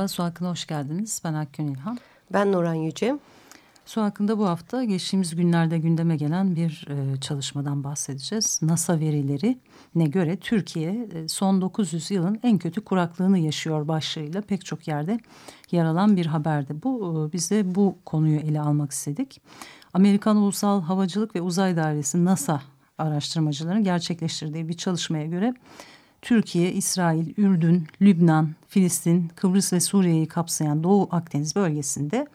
Merhaba, Su Hakkı'na hoş geldiniz. Ben Akgün İlhan. Ben Nuran Yüce. Su hakkında bu hafta geçtiğimiz günlerde gündeme gelen bir e, çalışmadan bahsedeceğiz. NASA verileri ne göre Türkiye e, son 900 yılın en kötü kuraklığını yaşıyor başlığıyla pek çok yerde yer alan bir haberdi. Bu e, biz de bu konuyu ele almak istedik. Amerikan Ulusal Havacılık ve Uzay Dairesi NASA araştırmacıların gerçekleştirdiği bir çalışmaya göre Türkiye, İsrail, Ürdün, Lübnan, Filistin, Kıbrıs ve Suriye'yi kapsayan Doğu Akdeniz bölgesinde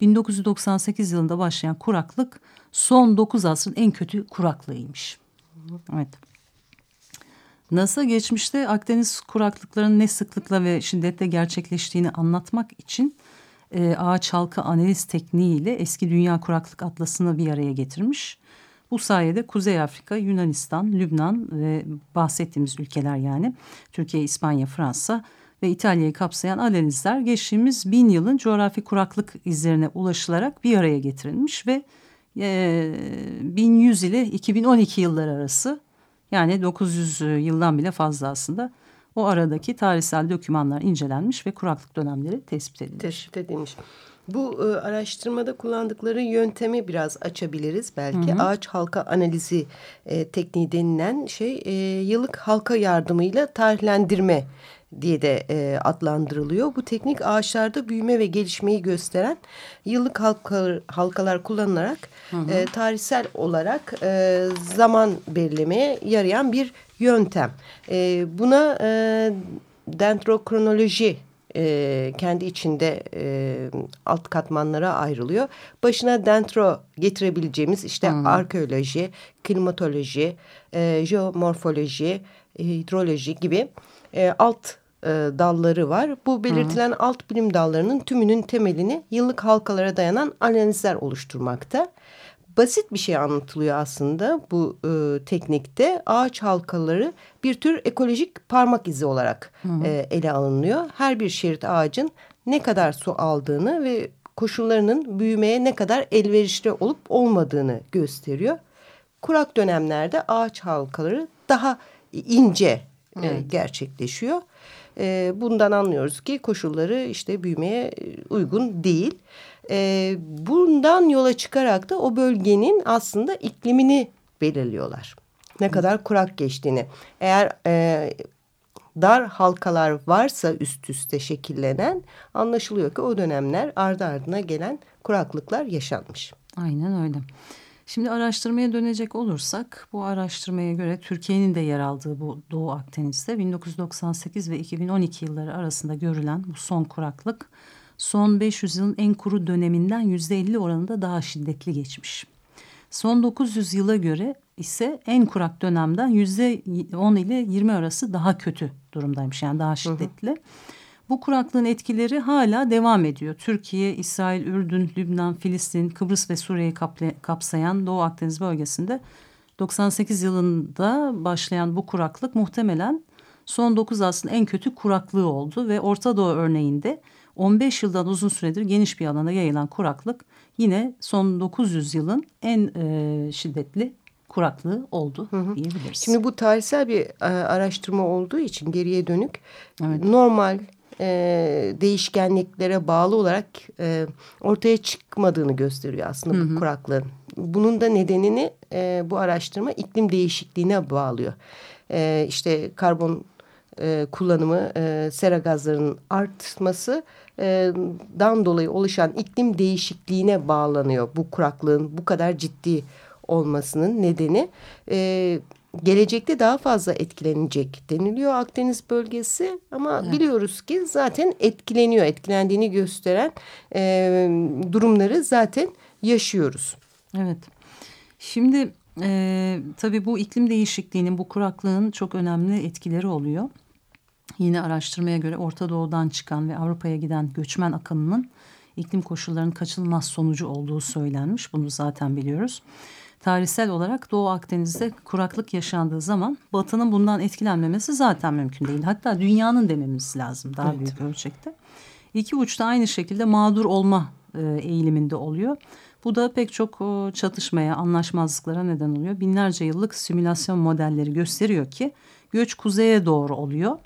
1998 yılında başlayan kuraklık son 9 asrın en kötü kuraklığıymış. Evet. NASA geçmişte Akdeniz kuraklıklarının ne sıklıkla ve şiddetle gerçekleştiğini anlatmak için e, ağaç halka analiz tekniğiyle eski dünya kuraklık atlasını bir araya getirmiş. Bu sayede Kuzey Afrika, Yunanistan, Lübnan ve bahsettiğimiz ülkeler yani Türkiye, İspanya, Fransa ve İtalya'yı kapsayan analizler geçtiğimiz bin yılın coğrafi kuraklık izlerine ulaşılarak bir araya getirilmiş ve e, 1100 ile 2012 yılları arası yani 900 yıldan bile fazla aslında o aradaki tarihsel dokümanlar incelenmiş ve kuraklık dönemleri tespit edilmiş. Tespit edilmiş. Bu e, araştırmada kullandıkları yöntemi biraz açabiliriz belki. Hı hı. Ağaç halka analizi e, tekniği denilen şey e, yıllık halka yardımıyla tarihlendirme diye de e, adlandırılıyor. Bu teknik ağaçlarda büyüme ve gelişmeyi gösteren yıllık halkalar, halkalar kullanılarak hı hı. E, tarihsel olarak e, zaman belirlemeye yarayan bir yöntem. E, buna e, dendrokronoloji e, kendi içinde e, alt katmanlara ayrılıyor. Başına dentro getirebileceğimiz işte hmm. arkeoloji, klimatoloji, e, jeomorfoloji, hidroloji gibi e, alt e, dalları var. Bu belirtilen Hı. alt bilim dallarının tümünün temelini yıllık halkalara dayanan analizler oluşturmakta. Basit bir şey anlatılıyor aslında bu e, teknikte. Ağaç halkaları bir tür ekolojik parmak izi olarak e, ele alınıyor. Her bir şerit ağacın ne kadar su aldığını ve koşullarının büyümeye ne kadar elverişli olup olmadığını gösteriyor. Kurak dönemlerde ağaç halkaları daha ince evet. e, gerçekleşiyor. E, bundan anlıyoruz ki koşulları işte büyümeye uygun değil. E, bundan yola çıkarak da o bölgenin aslında iklimini belirliyorlar. Ne kadar kurak geçtiğini. Eğer e, dar halkalar varsa üst üste şekillenen anlaşılıyor ki o dönemler ardı ardına gelen kuraklıklar yaşanmış. Aynen öyle. Şimdi araştırmaya dönecek olursak bu araştırmaya göre Türkiye'nin de yer aldığı bu Doğu Akdeniz'de 1998 ve 2012 yılları arasında görülen bu son kuraklık son 500 yılın en kuru döneminden yüzde 50 oranında daha şiddetli geçmiş. Son 900 yıla göre ise en kurak dönemden yüzde 10 ile 20 arası daha kötü durumdaymış yani daha şiddetli. Hı hı. Bu kuraklığın etkileri hala devam ediyor. Türkiye, İsrail, Ürdün, Lübnan, Filistin, Kıbrıs ve Suriye'yi kapsayan Doğu Akdeniz bölgesinde 98 yılında başlayan bu kuraklık muhtemelen son 9 asrın en kötü kuraklığı oldu ve Orta Doğu örneğinde 15 yıldan uzun süredir geniş bir alana yayılan kuraklık yine son 900 yılın en e, şiddetli kuraklığı oldu hı hı. diyebiliriz. Şimdi bu tarihsel bir e, araştırma olduğu için geriye dönük evet. normal e, değişkenliklere bağlı olarak e, ortaya çıkmadığını gösteriyor aslında hı hı. bu kuraklığın. Bunun da nedenini e, bu araştırma iklim değişikliğine bağlıyor. E, işte karbon e, kullanımı, e, sera gazlarının artması dan dolayı oluşan iklim değişikliğine bağlanıyor. Bu kuraklığın bu kadar ciddi olmasının nedeni e, gelecekte daha fazla etkilenecek deniliyor Akdeniz bölgesi ama evet. biliyoruz ki zaten etkileniyor etkilendiğini gösteren e, durumları zaten yaşıyoruz. Evet şimdi E, tabii bu iklim değişikliğinin, bu kuraklığın çok önemli etkileri oluyor. Yine araştırmaya göre Orta Doğu'dan çıkan ve Avrupa'ya giden göçmen akınının iklim koşullarının kaçınılmaz sonucu olduğu söylenmiş. Bunu zaten biliyoruz. Tarihsel olarak Doğu Akdeniz'de kuraklık yaşandığı zaman Batı'nın bundan etkilenmemesi zaten mümkün değil. Hatta dünyanın dememiz lazım daha evet. büyük ölçekte. İki uçta aynı şekilde mağdur olma e, eğiliminde oluyor. Bu da pek çok e, çatışmaya, anlaşmazlıklara neden oluyor. Binlerce yıllık simülasyon modelleri gösteriyor ki göç kuzeye doğru oluyor.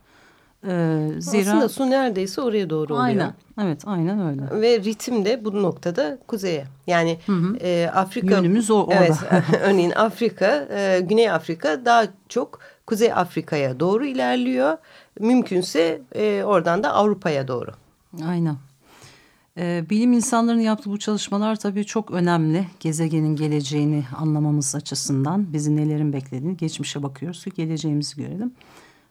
Ee, zira aslında su neredeyse oraya doğru oluyor. Aynen. Evet, aynen öyle. Ve ritim de bu noktada kuzeye. Yani hı hı. E, Afrika yönümüz o orada. Evet. örneğin Afrika, e, Güney Afrika daha çok Kuzey Afrika'ya doğru ilerliyor. Mümkünse e, oradan da Avrupa'ya doğru. Aynen. Ee, bilim insanlarının yaptığı bu çalışmalar tabii çok önemli. Gezegenin geleceğini anlamamız açısından bizi nelerin beklediğini geçmişe bakıyoruz ki geleceğimizi görelim.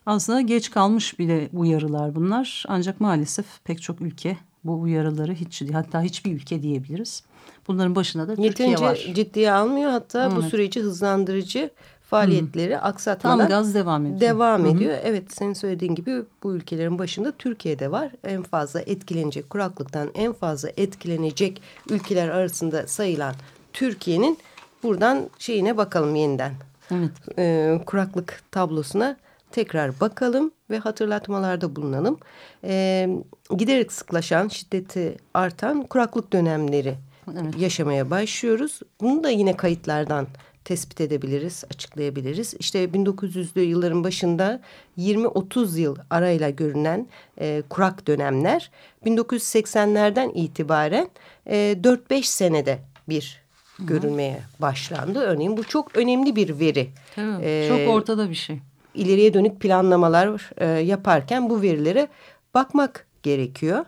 Aslında geç kalmış bile uyarılar bunlar. Ancak maalesef pek çok ülke bu uyarıları hiç hatta hiçbir ülke diyebiliriz. Bunların başında da Yeterince Türkiye var. ciddiye almıyor hatta evet. bu süreci hızlandırıcı faaliyetleri Hı. aksatmadan Tam gaz devam ediyor. Devam Hı. ediyor. Evet senin söylediğin gibi bu ülkelerin başında Türkiye'de var. En fazla etkilenecek kuraklıktan en fazla etkilenecek ülkeler arasında sayılan Türkiye'nin buradan şeyine bakalım yeniden. Evet. Ee, kuraklık tablosuna tekrar bakalım ve hatırlatmalarda bulunalım. Ee, giderek sıklaşan, şiddeti artan kuraklık dönemleri evet. yaşamaya başlıyoruz. Bunu da yine kayıtlardan tespit edebiliriz, açıklayabiliriz. İşte 1900'lü yılların başında 20-30 yıl arayla görünen e, kurak dönemler 1980'lerden itibaren e, 4-5 senede bir Hı -hı. görülmeye başlandı. Örneğin bu çok önemli bir veri. Evet, ee, çok ortada bir şey ileriye dönük planlamalar e, yaparken bu verilere bakmak gerekiyor.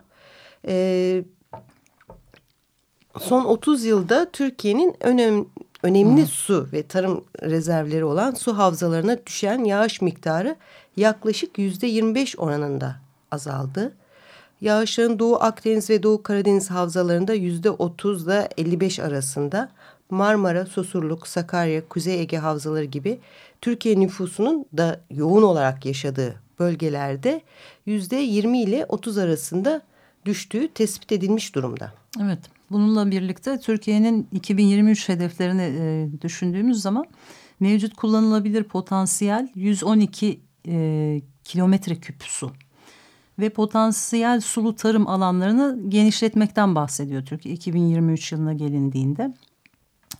E, son 30 yılda Türkiye'nin önem, önemli hmm. su ve tarım rezervleri olan su havzalarına düşen yağış miktarı yaklaşık yüzde 25 oranında azaldı. Yağışların Doğu Akdeniz ve Doğu Karadeniz havzalarında yüzde 30 ile 55 arasında Marmara, Susurluk, Sakarya, Kuzey Ege havzaları gibi Türkiye nüfusunun da yoğun olarak yaşadığı bölgelerde yüzde 20 ile 30 arasında düştüğü tespit edilmiş durumda. Evet. Bununla birlikte Türkiye'nin 2023 hedeflerini e, düşündüğümüz zaman mevcut kullanılabilir potansiyel 112 e, kilometre küp su ve potansiyel sulu tarım alanlarını genişletmekten bahsediyor Türkiye 2023 yılına gelindiğinde.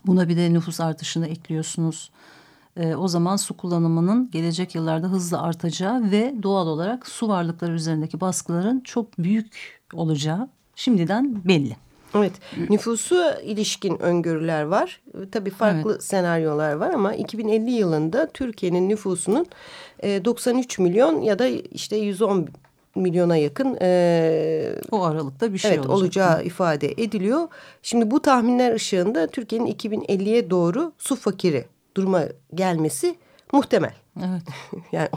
Buna bir de nüfus artışını ekliyorsunuz. E, o zaman su kullanımının gelecek yıllarda hızla artacağı ve doğal olarak su varlıkları üzerindeki baskıların çok büyük olacağı şimdiden belli. Evet, nüfusu ilişkin öngörüler var. Tabii farklı evet. senaryolar var ama 2050 yılında Türkiye'nin nüfusunun 93 milyon ya da işte 110 milyona yakın e, o aralıkta bir şey evet, olacak. olacağı ifade ediliyor. Şimdi bu tahminler ışığında Türkiye'nin 2050'ye doğru su fakiri duruma gelmesi muhtemel. Evet. yani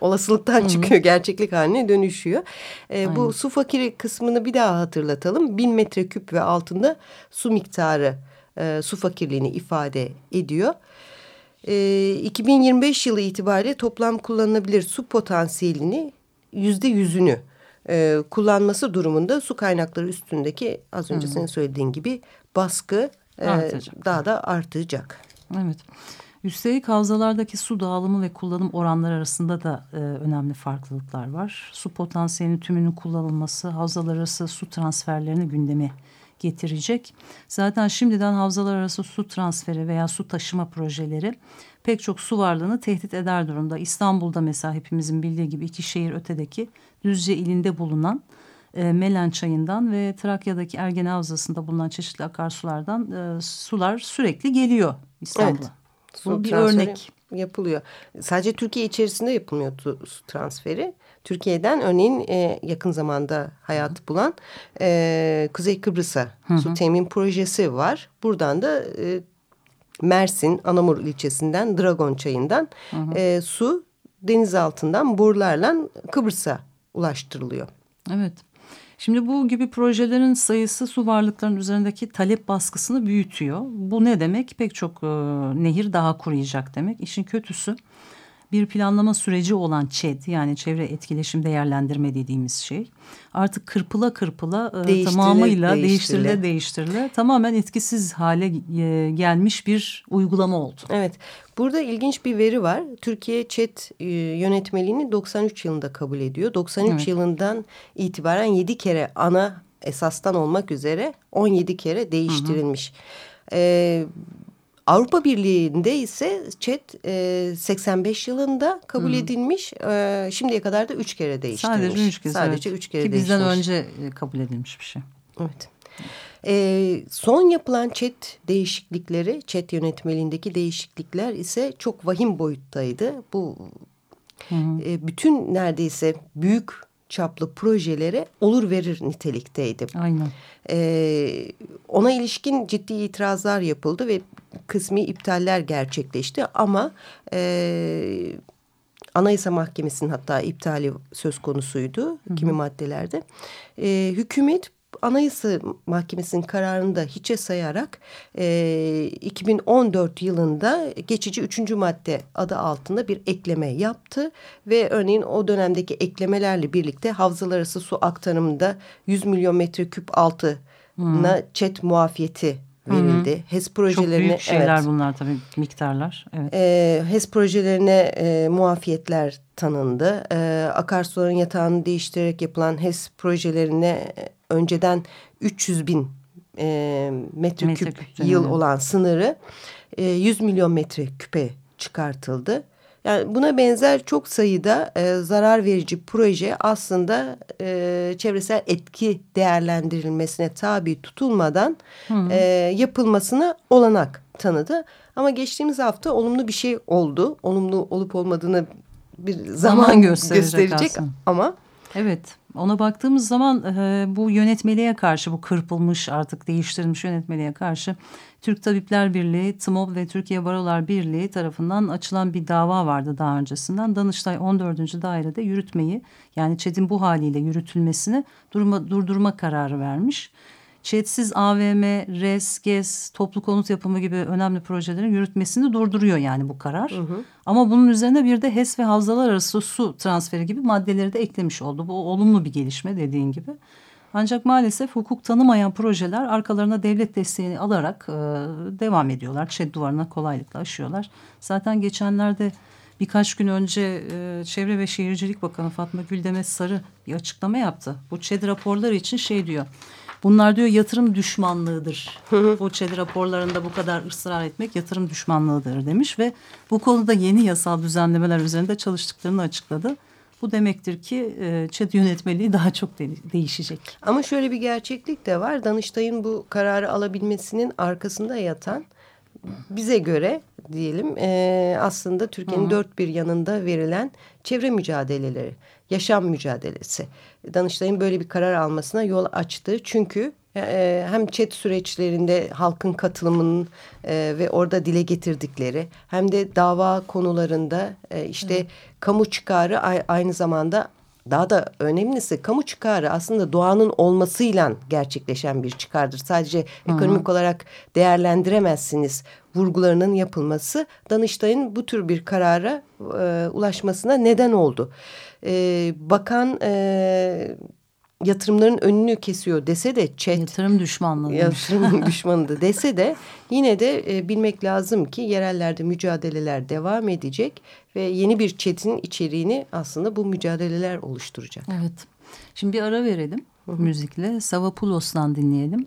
olasılıktan Hı -hı. çıkıyor gerçeklik haline dönüşüyor. E, bu su fakiri kısmını bir daha hatırlatalım. Bin metreküp ve altında su miktarı e, su fakirliğini ifade ediyor. E, 2025 yılı itibariyle toplam kullanılabilir su potansiyelini yüzde yüzünü e, kullanması durumunda su kaynakları üstündeki az önce Hı. senin söylediğin gibi baskı e, daha da artacak. Evet. Üstelik havzalardaki su dağılımı ve kullanım oranları arasında da e, önemli farklılıklar var. Su potansiyelinin tümünün kullanılması havzalar arası su transferlerini gündeme getirecek. Zaten şimdiden havzalar arası su transferi veya su taşıma projeleri pek çok su varlığını tehdit eder durumda. İstanbul'da mesela hepimizin bildiği gibi iki şehir ötedeki Düzce ilinde bulunan e, Melen çayından ve Trakya'daki Ergene Havzası'nda bulunan çeşitli akarsulardan e, sular sürekli geliyor İstanbul'a. Evet. Bu bir örnek yapılıyor. Sadece Türkiye içerisinde yapılmıyor su transferi. Türkiye'den örneğin e, yakın zamanda hayat bulan e, Kuzey Kıbrıs'a su temin projesi var. Buradan da e, Mersin Anamur ilçesinden Dragon çayından hı hı. E, su deniz altından borularla Kıbrıs'a ulaştırılıyor. Evet. Şimdi bu gibi projelerin sayısı su varlıklarının üzerindeki talep baskısını büyütüyor. Bu ne demek? Pek çok e, nehir daha kuruyacak demek. İşin kötüsü bir planlama süreci olan ÇED yani çevre etkileşim değerlendirme dediğimiz şey artık kırpıla kırpıla e, tamamıyla değiştirile değiştirile tamamen etkisiz hale e, gelmiş bir uygulama oldu. Evet burada ilginç bir veri var. Türkiye ÇED yönetmeliğini 93 yılında kabul ediyor. 93 evet. yılından itibaren 7 kere ana esastan olmak üzere 17 kere değiştirilmiş. Hı hı. Ee, Avrupa Birliği'nde ise ÇED e, 85 yılında kabul hmm. edilmiş. E, şimdiye kadar da üç kere değiştirilmiş. Sadece üç kez. Sadece evet. üç kere Ki bizden önce e, kabul edilmiş bir şey. Evet. E, son yapılan ÇED değişiklikleri, ÇED yönetmeliğindeki değişiklikler ise çok vahim boyuttaydı. Bu hmm. e, bütün neredeyse büyük çaplı projelere olur verir nitelikteydi. Aynen. Ee, ona ilişkin ciddi itirazlar yapıldı ve kısmi iptaller gerçekleşti ama e, Anayasa Mahkemesi'nin hatta iptali söz konusuydu hı hı. kimi maddelerde. E, hükümet Anayasa Mahkemesi'nin kararını da hiçe sayarak e, 2014 yılında geçici üçüncü madde adı altında bir ekleme yaptı. Ve örneğin o dönemdeki eklemelerle birlikte havzalar arası su aktarımında 100 milyon metreküp altına hmm. çet muafiyeti verildi. Hı hı. HES projelerine Çok büyük şeyler evet, bunlar tabii miktarlar. Evet. E, HES projelerine e, muafiyetler tanındı. E, akarsuların yatağını değiştirerek yapılan HES projelerine önceden 300 bin e, metreküp metre yıl olan sınırı e, 100 milyon metreküpe çıkartıldı. Yani buna benzer çok sayıda e, zarar verici proje aslında e, çevresel etki değerlendirilmesine tabi tutulmadan hı hı. E, yapılmasına olanak tanıdı. Ama geçtiğimiz hafta olumlu bir şey oldu. Olumlu olup olmadığını bir zaman, zaman gösterecek, gösterecek ama. Evet ona baktığımız zaman e, bu yönetmeliğe karşı bu kırpılmış artık değiştirilmiş yönetmeliğe karşı Türk Tabipler Birliği, TMOB ve Türkiye Barolar Birliği tarafından açılan bir dava vardı daha öncesinden. Danıştay 14. dairede yürütmeyi yani ÇED'in bu haliyle yürütülmesini durma, durdurma kararı vermiş. ÇED'siz AVM, RES, GES, toplu konut yapımı gibi önemli projelerin yürütmesini durduruyor yani bu karar. Hı hı. Ama bunun üzerine bir de HES ve havzalar arası su transferi gibi maddeleri de eklemiş oldu. Bu olumlu bir gelişme dediğin gibi. Ancak maalesef hukuk tanımayan projeler arkalarına devlet desteğini alarak e, devam ediyorlar. ÇED duvarına kolaylıkla aşıyorlar. Zaten geçenlerde birkaç gün önce e, Çevre ve Şehircilik Bakanı Fatma Güldemet Sarı bir açıklama yaptı. Bu ÇED raporları için şey diyor. Bunlar diyor yatırım düşmanlığıdır. ÇED raporlarında bu kadar ısrar etmek yatırım düşmanlığıdır demiş ve bu konuda yeni yasal düzenlemeler üzerinde çalıştıklarını açıkladı. Bu demektir ki e, ÇED yönetmeliği daha çok de değişecek. Ama şöyle bir gerçeklik de var. Danıştay'ın bu kararı alabilmesinin arkasında yatan bize göre diyelim e, aslında Türkiye'nin dört bir yanında verilen çevre mücadeleleri, yaşam mücadelesi. Danıştay'ın böyle bir karar almasına yol açtı. Çünkü e, hem chat süreçlerinde halkın katılımının e, ve orada dile getirdikleri hem de dava konularında e, işte Hı. kamu çıkarı aynı zamanda daha da önemlisi kamu çıkarı aslında doğanın olmasıyla gerçekleşen bir çıkardır. Sadece Hı -hı. ekonomik olarak değerlendiremezsiniz vurgularının yapılması Danıştay'ın bu tür bir karara e, ulaşmasına neden oldu. E, bakan e, yatırımların önünü kesiyor dese de chat yatırım düşmanlığı yatırım düşmanı dese de yine de e, bilmek lazım ki yerellerde mücadeleler devam edecek ve yeni bir chat'in içeriğini aslında bu mücadeleler oluşturacak. Evet. Şimdi bir ara verelim Hı -hı. müzikle. Savapulos'tan dinleyelim.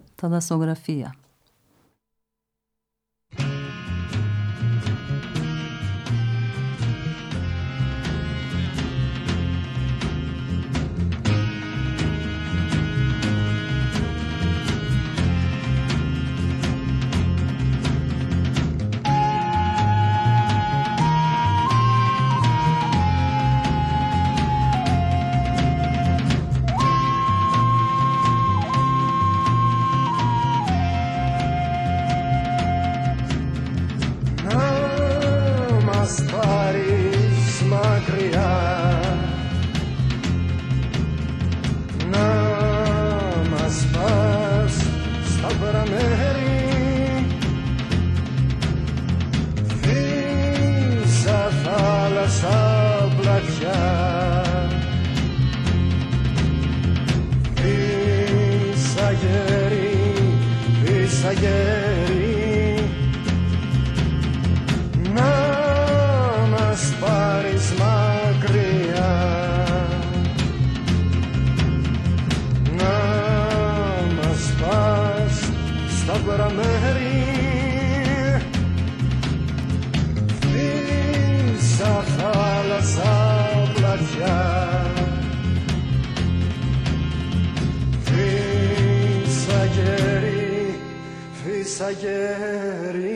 ayer. σαγέρι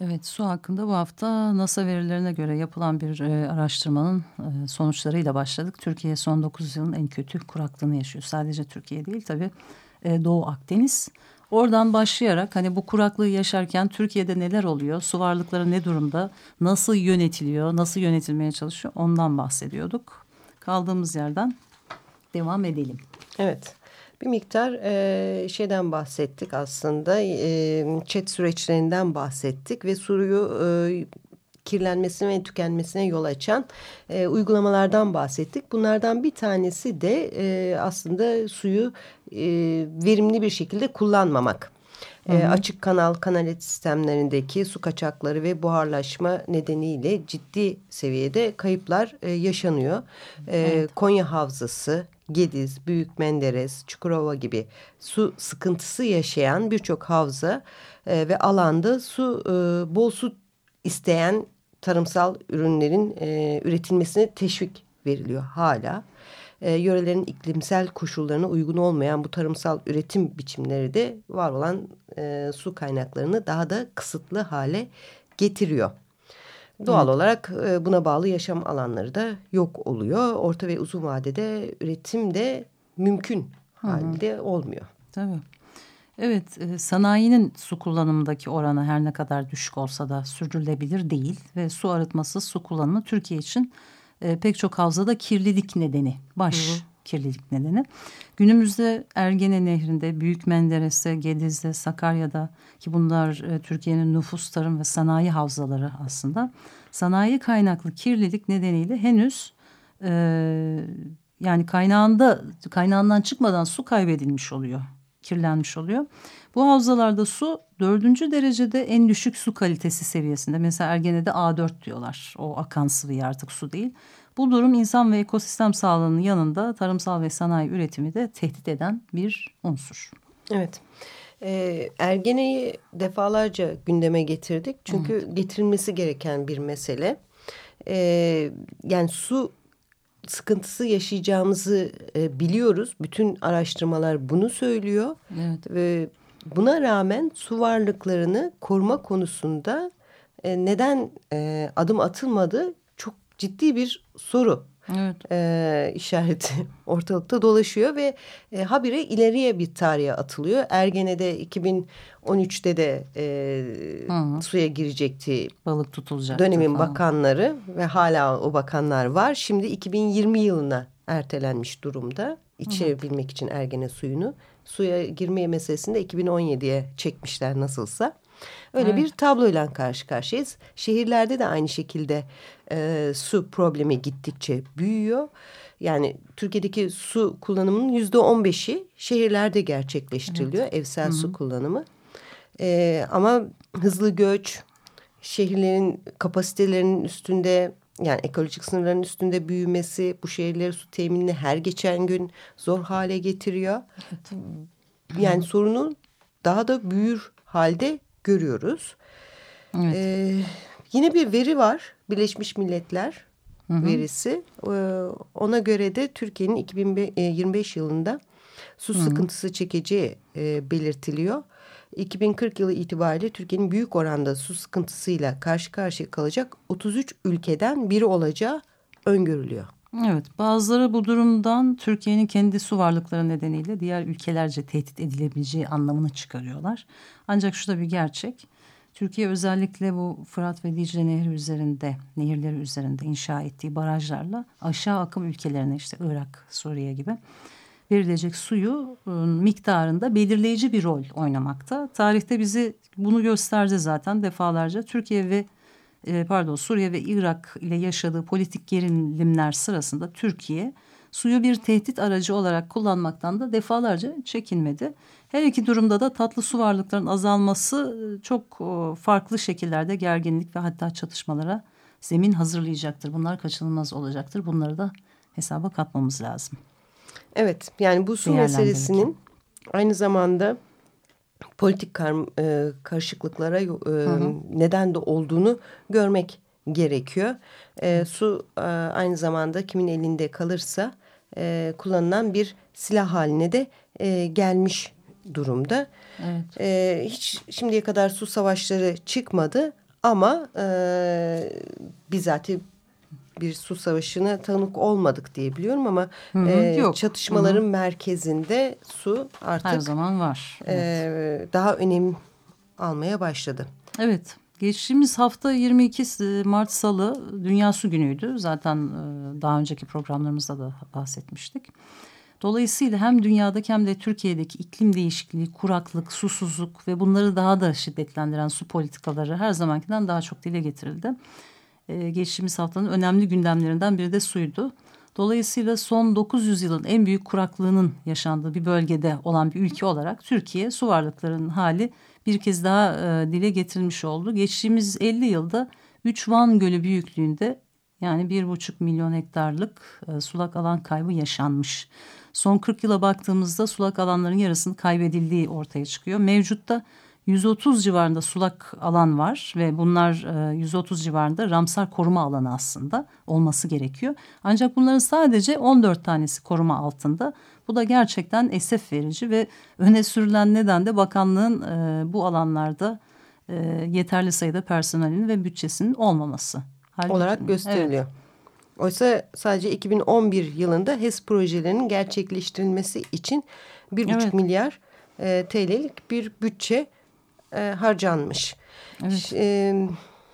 Evet su hakkında bu hafta NASA verilerine göre yapılan bir e, araştırmanın e, sonuçlarıyla başladık. Türkiye son 9 yılın en kötü kuraklığını yaşıyor. Sadece Türkiye değil tabii e, Doğu Akdeniz. Oradan başlayarak hani bu kuraklığı yaşarken Türkiye'de neler oluyor? Su varlıkları ne durumda? Nasıl yönetiliyor? Nasıl yönetilmeye çalışıyor? Ondan bahsediyorduk. Kaldığımız yerden devam edelim. Evet. Bir miktar e, şeyden bahsettik aslında. E, chat süreçlerinden bahsettik ve suyu e, kirlenmesine ve tükenmesine yol açan e, uygulamalardan bahsettik. Bunlardan bir tanesi de e, aslında suyu e, verimli bir şekilde kullanmamak. Hı hı. E, açık kanal kanalet sistemlerindeki su kaçakları ve buharlaşma nedeniyle ciddi seviyede kayıplar e, yaşanıyor. E, evet. Konya Havzası, Gediz, Büyük Menderes, Çukurova gibi su sıkıntısı yaşayan birçok havza e, ve alanda su e, bol su isteyen tarımsal ürünlerin e, üretilmesine teşvik veriliyor hala. E, yörelerin iklimsel koşullarına uygun olmayan bu tarımsal üretim biçimleri de var olan e, su kaynaklarını daha da kısıtlı hale getiriyor. Doğal evet. olarak e, buna bağlı yaşam alanları da yok oluyor. Orta ve uzun vadede üretim de mümkün Hı -hı. halde olmuyor. Tabii. Evet, e, sanayinin su kullanımındaki oranı her ne kadar düşük olsa da sürdürülebilir değil ve su arıtması su kullanımı Türkiye için e, pek çok havzada kirlilik nedeni, baş Hı -hı. Kirlilik nedeni. Günümüzde Ergene Nehri'nde, Büyük Menderes'te, Gediz'de, Sakarya'da ki bunlar e, Türkiye'nin nüfus, tarım ve sanayi havzaları aslında. Sanayi kaynaklı kirlilik nedeniyle henüz e, yani kaynağında kaynağından çıkmadan su kaybedilmiş oluyor, kirlenmiş oluyor. Bu havzalarda su dördüncü derecede en düşük su kalitesi seviyesinde. Mesela Ergene'de A4 diyorlar. O akan sıvı artık su değil. Bu durum insan ve ekosistem sağlığının yanında tarımsal ve sanayi üretimi de tehdit eden bir unsur. Evet. E, Ergene'yi defalarca gündeme getirdik. Çünkü evet. getirilmesi gereken bir mesele. E, yani su sıkıntısı yaşayacağımızı e, biliyoruz. Bütün araştırmalar bunu söylüyor. Evet. Ve buna rağmen su varlıklarını koruma konusunda e, neden e, adım atılmadı ciddi bir soru evet. e, işareti ortalıkta dolaşıyor ve e, habire ileriye bir tarihe atılıyor. Ergene'de 2013'te de e, suya girecekti. Balık tutulacak. Dönemin falan. bakanları ve hala o bakanlar var. Şimdi 2020 yılına ertelenmiş durumda. İçebilmek için Ergene suyunu. Suya girmeye meselesinde 2017'ye çekmişler nasılsa. Öyle evet. bir tabloyla karşı karşıyayız. Şehirlerde de aynı şekilde e, su problemi gittikçe büyüyor. Yani Türkiye'deki su kullanımının yüzde on beşi şehirlerde gerçekleştiriliyor. Evet. Evsel Hı -hı. su kullanımı. E, ama hızlı göç, şehirlerin kapasitelerinin üstünde yani ekolojik sınırların üstünde büyümesi bu şehirleri su teminini her geçen gün zor hale getiriyor. Evet. Yani sorunu daha da büyür halde görüyoruz. Evet. Ee, yine bir veri var. Birleşmiş Milletler hı hı. verisi. Ee, ona göre de Türkiye'nin 2025 e, yılında su hı hı. sıkıntısı çekeceği e, belirtiliyor. 2040 yılı itibariyle Türkiye'nin büyük oranda su sıkıntısıyla karşı karşıya kalacak 33 ülkeden biri olacağı öngörülüyor. Evet bazıları bu durumdan Türkiye'nin kendi su varlıkları nedeniyle diğer ülkelerce tehdit edilebileceği anlamını çıkarıyorlar. Ancak şu da bir gerçek. Türkiye özellikle bu Fırat ve Dicle Nehri üzerinde, nehirleri üzerinde inşa ettiği barajlarla aşağı akım ülkelerine işte Irak, Suriye gibi verilecek suyu ıı, miktarında belirleyici bir rol oynamakta. Tarihte bizi bunu gösterdi zaten defalarca. Türkiye ve e, pardon Suriye ve Irak ile yaşadığı politik gerilimler sırasında Türkiye suyu bir tehdit aracı olarak kullanmaktan da defalarca çekinmedi. Her iki durumda da tatlı su varlıklarının azalması e, çok e, farklı şekillerde gerginlik ve hatta çatışmalara zemin hazırlayacaktır. Bunlar kaçınılmaz olacaktır. Bunları da hesaba katmamız lazım. Evet yani bu su meselesinin aynı zamanda politik kar, e, karışıklıklara e, hı hı. neden de olduğunu görmek gerekiyor. E, su e, aynı zamanda kimin elinde kalırsa e, kullanılan bir silah haline de e, gelmiş durumda. Evet. E, hiç şimdiye kadar su savaşları çıkmadı ama e, bizatihi bir su savaşına tanık olmadık diye biliyorum ama Hı -hı, e, yok. çatışmaların Hı -hı. merkezinde su artık her zaman var. E, evet. daha önem almaya başladı. Evet. Geçtiğimiz hafta 22 Mart Salı Dünya Su Günü'ydü. Zaten e, daha önceki programlarımızda da bahsetmiştik. Dolayısıyla hem dünyadaki hem de Türkiye'deki iklim değişikliği, kuraklık, susuzluk ve bunları daha da şiddetlendiren su politikaları her zamankinden daha çok dile getirildi e, geçtiğimiz haftanın önemli gündemlerinden biri de suydu. Dolayısıyla son 900 yılın en büyük kuraklığının yaşandığı bir bölgede olan bir ülke olarak Türkiye su varlıklarının hali bir kez daha e, dile getirilmiş oldu. Geçtiğimiz 50 yılda 3 Van Gölü büyüklüğünde yani 1,5 milyon hektarlık e, sulak alan kaybı yaşanmış. Son 40 yıla baktığımızda sulak alanların yarısının kaybedildiği ortaya çıkıyor. Mevcutta 130 civarında sulak alan var ve bunlar 130 e, civarında Ramsar koruma alanı aslında olması gerekiyor. Ancak bunların sadece 14 tanesi koruma altında. Bu da gerçekten esef verici ve öne sürülen neden de bakanlığın e, bu alanlarda e, yeterli sayıda personelinin ve bütçesinin olmaması. Halbuki, olarak gösteriliyor. Evet. Oysa sadece 2011 yılında HES projelerinin gerçekleştirilmesi için 1,5 evet. milyar e, TL'lik bir bütçe e, harcanmış. Evet. E,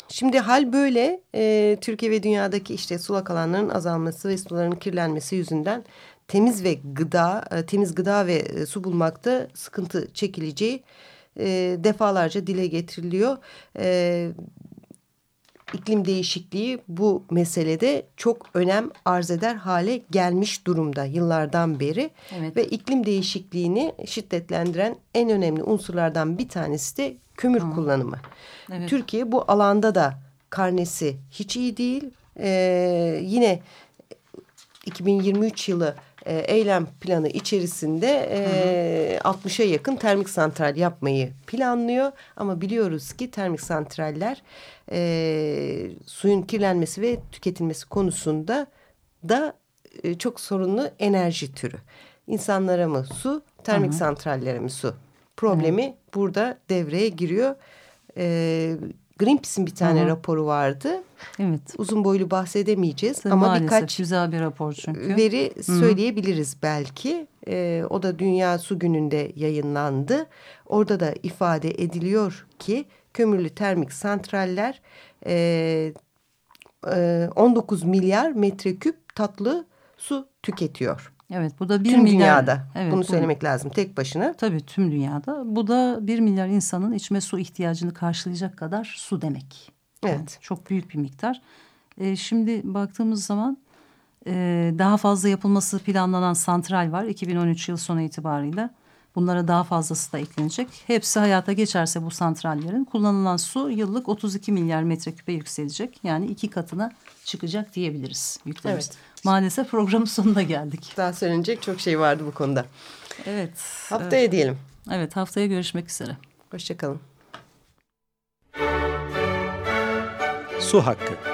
şimdi hal böyle e, Türkiye ve dünyadaki işte sulak alanların azalması ve suların kirlenmesi yüzünden temiz ve gıda, e, temiz gıda ve e, su bulmakta sıkıntı çekileceği e, defalarca dile getiriliyor. E, iklim değişikliği bu meselede çok önem arz eder hale gelmiş durumda yıllardan beri. Evet. Ve iklim değişikliğini şiddetlendiren en önemli unsurlardan bir tanesi de kömür Hı. kullanımı. Evet. Türkiye bu alanda da karnesi hiç iyi değil. Ee, yine 2023 yılı e, eylem planı içerisinde e, 60'a yakın termik santral yapmayı planlıyor. Ama biliyoruz ki termik santraller e, suyun kirlenmesi ve tüketilmesi konusunda da e, çok sorunlu enerji türü. İnsanlara mı su, termik Hı -hı. santrallere mi su? Problemi Hı burada devreye giriyor. E, Greenpeace'in bir tane -hı. raporu vardı. Evet. Uzun boylu bahsedemeyeceğiz Tabii ama birkaç güzel bir rapor çünkü. veri Hı -hı. söyleyebiliriz belki. E, o da Dünya Su Günü'nde yayınlandı. Orada da ifade ediliyor ki kömürlü termik santraller e, e, 19 milyar metreküp tatlı su tüketiyor. Evet bu da bir tüm milyar. dünyada evet, bunu söylemek bu, lazım tek başına. Tabii tüm dünyada. Bu da bir milyar insanın içme su ihtiyacını karşılayacak kadar su demek. Evet. Yani çok büyük bir miktar. E, şimdi baktığımız zaman e, daha fazla yapılması planlanan santral var 2013 yıl sonu itibarıyla. Bunlara daha fazlası da eklenecek. Hepsi hayata geçerse bu santrallerin kullanılan su yıllık 32 milyar metreküpe yükselecek. Yani iki katına çıkacak diyebiliriz. Evet. Maalesef programın sonuna geldik. Daha söylenecek çok şey vardı bu konuda. Evet. Haftaya evet. diyelim. Evet haftaya görüşmek üzere. Hoşçakalın. Su hakkı.